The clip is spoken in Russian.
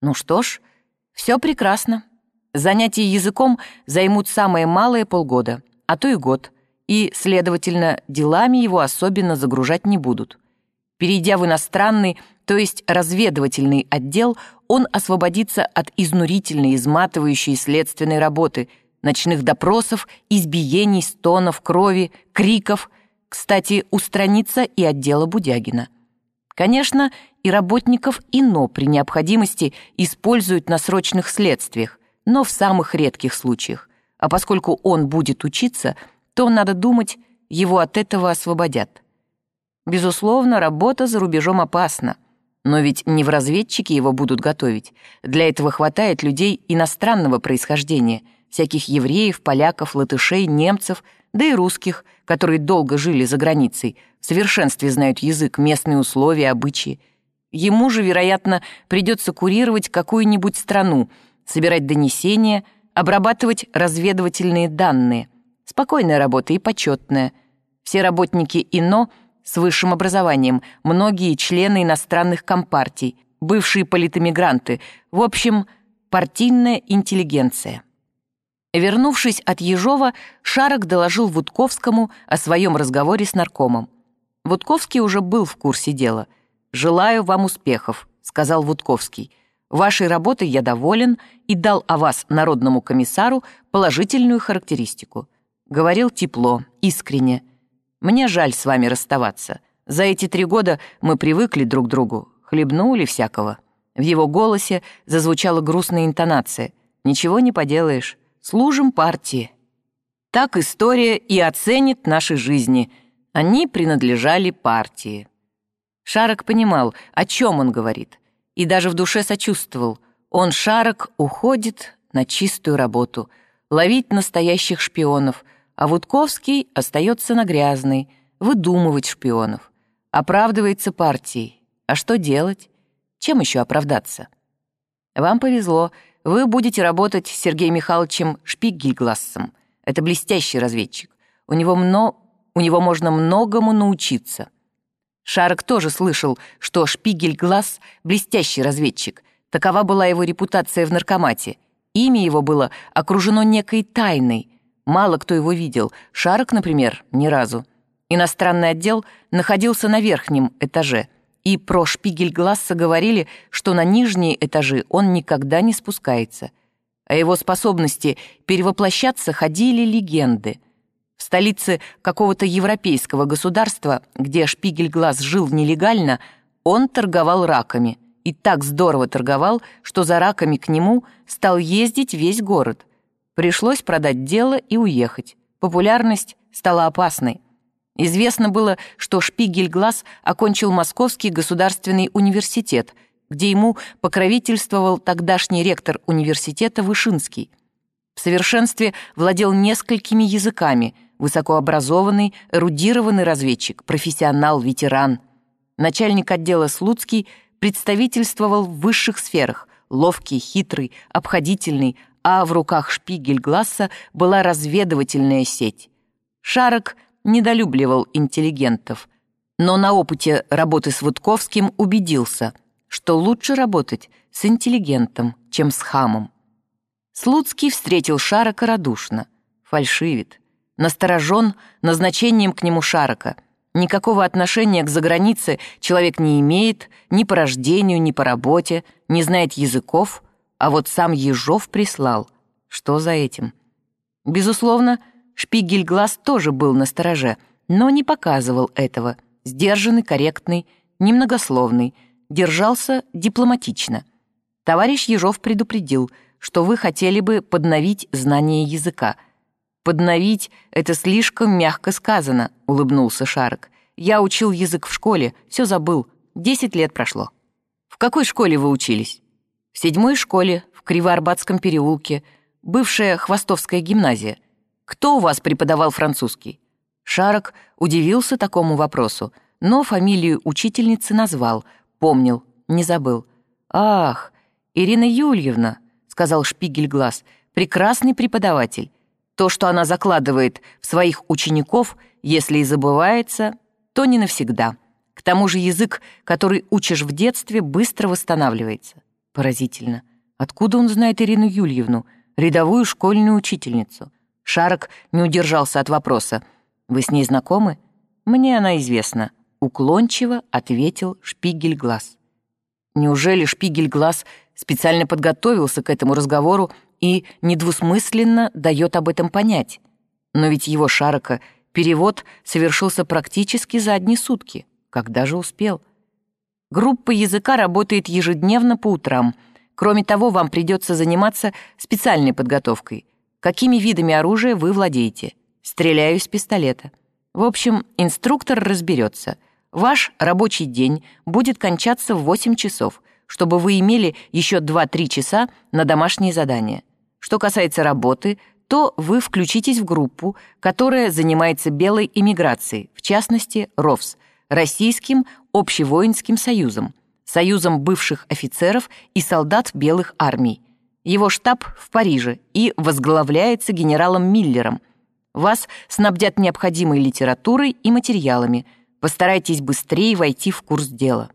Ну что ж, все прекрасно. Занятия языком займут самое малое полгода, а то и год, и, следовательно, делами его особенно загружать не будут. Перейдя в иностранный, то есть разведывательный отдел, он освободится от изнурительной, изматывающей следственной работы, ночных допросов, избиений, стонов, крови, криков. Кстати, устранится и отдела Будягина. Конечно, и работников ИНО при необходимости используют на срочных следствиях, но в самых редких случаях. А поскольку он будет учиться, то, надо думать, его от этого освободят. Безусловно, работа за рубежом опасна. Но ведь не в разведчике его будут готовить. Для этого хватает людей иностранного происхождения, всяких евреев, поляков, латышей, немцев, да и русских, которые долго жили за границей, в совершенстве знают язык, местные условия, обычаи. Ему же, вероятно, придется курировать какую-нибудь страну, собирать донесения, обрабатывать разведывательные данные. Спокойная работа и почетная. Все работники ИНО — с высшим образованием, многие члены иностранных компартий, бывшие политэмигранты, в общем, партийная интеллигенция. Вернувшись от Ежова, Шарок доложил Вудковскому о своем разговоре с наркомом. Вудковский уже был в курсе дела. «Желаю вам успехов», — сказал Вудковский. «Вашей работой я доволен и дал о вас народному комиссару положительную характеристику». Говорил тепло, искренне, мне жаль с вами расставаться. За эти три года мы привыкли друг к другу, хлебнули всякого». В его голосе зазвучала грустная интонация. «Ничего не поделаешь. Служим партии». Так история и оценит наши жизни. Они принадлежали партии. Шарок понимал, о чем он говорит, и даже в душе сочувствовал. Он, Шарок, уходит на чистую работу, ловить настоящих шпионов — а Вудковский остается на грязной, выдумывать шпионов. Оправдывается партией. А что делать? Чем еще оправдаться? Вам повезло, вы будете работать с Сергеем Михайловичем Шпигельглассом. Это блестящий разведчик. У него, мно... У него можно многому научиться. Шарок тоже слышал, что Шпигельгласс — блестящий разведчик. Такова была его репутация в наркомате. Имя его было окружено некой тайной — Мало кто его видел. Шарок, например, ни разу. Иностранный отдел находился на верхнем этаже, и про Шпигельгласса говорили, что на нижние этажи он никогда не спускается. О его способности перевоплощаться ходили легенды. В столице какого-то европейского государства, где Шпигельгласс жил нелегально, он торговал раками. И так здорово торговал, что за раками к нему стал ездить весь город. Пришлось продать дело и уехать. Популярность стала опасной. Известно было, что Шпигельглаз окончил Московский государственный университет, где ему покровительствовал тогдашний ректор университета Вышинский. В совершенстве владел несколькими языками, высокообразованный, эрудированный разведчик, профессионал, ветеран. Начальник отдела Слуцкий представительствовал в высших сферах, ловкий, хитрый, обходительный, а в руках Шпигельгласса была разведывательная сеть. Шарок недолюбливал интеллигентов, но на опыте работы с Вудковским убедился, что лучше работать с интеллигентом, чем с хамом. Слуцкий встретил Шарока радушно, фальшивит, насторожен назначением к нему Шарока. Никакого отношения к загранице человек не имеет ни по рождению, ни по работе, не знает языков — а вот сам Ежов прислал. Что за этим? Безусловно, Шпигельглаз тоже был на стороже, но не показывал этого. Сдержанный, корректный, немногословный, держался дипломатично. Товарищ Ежов предупредил, что вы хотели бы подновить знание языка. «Подновить — это слишком мягко сказано», — улыбнулся Шарок. «Я учил язык в школе, все забыл. Десять лет прошло». «В какой школе вы учились?» В седьмой школе, в Кривоарбатском переулке, бывшая Хвостовская гимназия. Кто у вас преподавал французский?» Шарок удивился такому вопросу, но фамилию учительницы назвал, помнил, не забыл. «Ах, Ирина Юльевна», — сказал Шпигельглаз, — «прекрасный преподаватель. То, что она закладывает в своих учеников, если и забывается, то не навсегда. К тому же язык, который учишь в детстве, быстро восстанавливается. Поразительно. Откуда он знает Ирину Юльевну, рядовую школьную учительницу? Шарок не удержался от вопроса. «Вы с ней знакомы?» «Мне она известна», — уклончиво ответил Шпигель-глаз. Неужели Шпигель-глаз специально подготовился к этому разговору и недвусмысленно дает об этом понять? Но ведь его Шарока перевод совершился практически за одни сутки. Когда же успел? Группа языка работает ежедневно по утрам. Кроме того, вам придется заниматься специальной подготовкой. Какими видами оружия вы владеете? Стреляю из пистолета. В общем, инструктор разберется. Ваш рабочий день будет кончаться в 8 часов, чтобы вы имели еще 2-3 часа на домашние задания. Что касается работы, то вы включитесь в группу, которая занимается белой иммиграцией, в частности, РОВС, Российским общевоинским союзом, союзом бывших офицеров и солдат белых армий. Его штаб в Париже и возглавляется генералом Миллером. Вас снабдят необходимой литературой и материалами. Постарайтесь быстрее войти в курс дела.